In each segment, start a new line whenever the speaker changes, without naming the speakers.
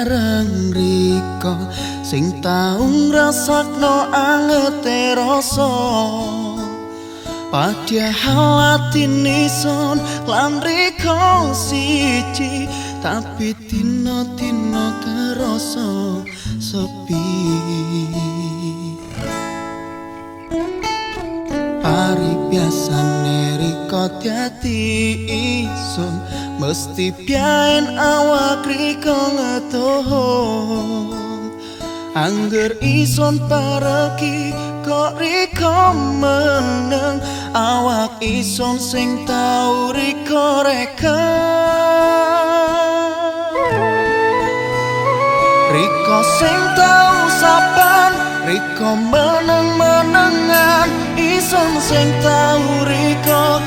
bareng riko sing tau ngrasakno angete rasa. Padahal hati nison lan riko siji tapi tino tino keroso sepi. Hari biasa neriko tiati isun mesti piain awak riko ngetohon Angger ison pareki kok riko meneng? Awak ison sing tau riko reka. Riko sing tau sapan Riko meneng-menengan. Ison sing tau Riko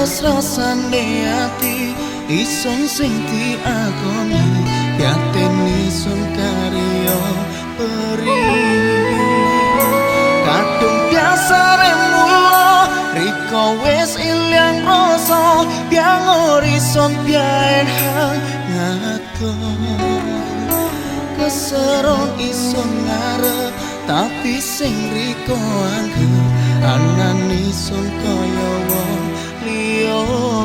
Ngenes rasane hati Ison sing diagoni Yaten ison karyo peri. Kadung biasa remulo Riko wes ilang rasa Biang orison biain hangatko Keseron ison ngarep Tapi sing Riko anggap Anan ison kaya wong plió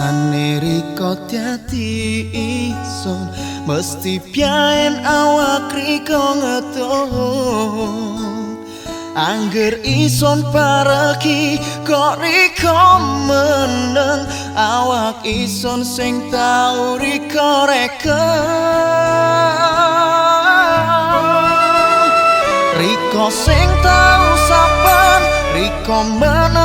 biasane riko tiati ison Mesti piain awak riko ngetohon Angger ison pareki kok riko meneng? Awak ison sing tau riko reka Riko sing tau sapan Riko meneng-menengan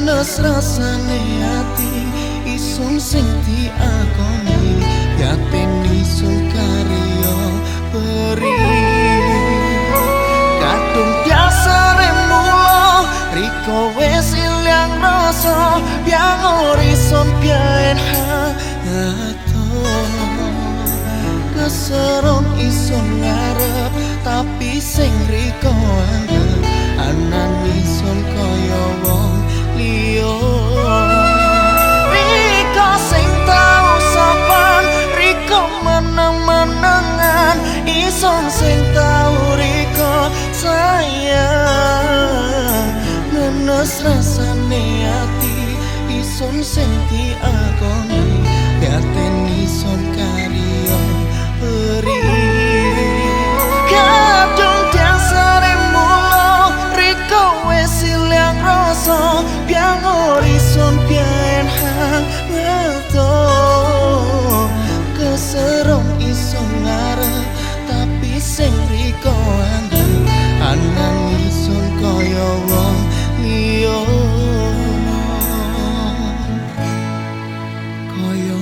Ngenes rasane hati Ison sing diakoni Yatin ison karyo peri. Kadung biasa remulo Riko wes ilang rasa Biang orison piain hangato Keseron ison ngarep Tapi sing Riko anggap Mas rasane ati ison sing diakoni loyal.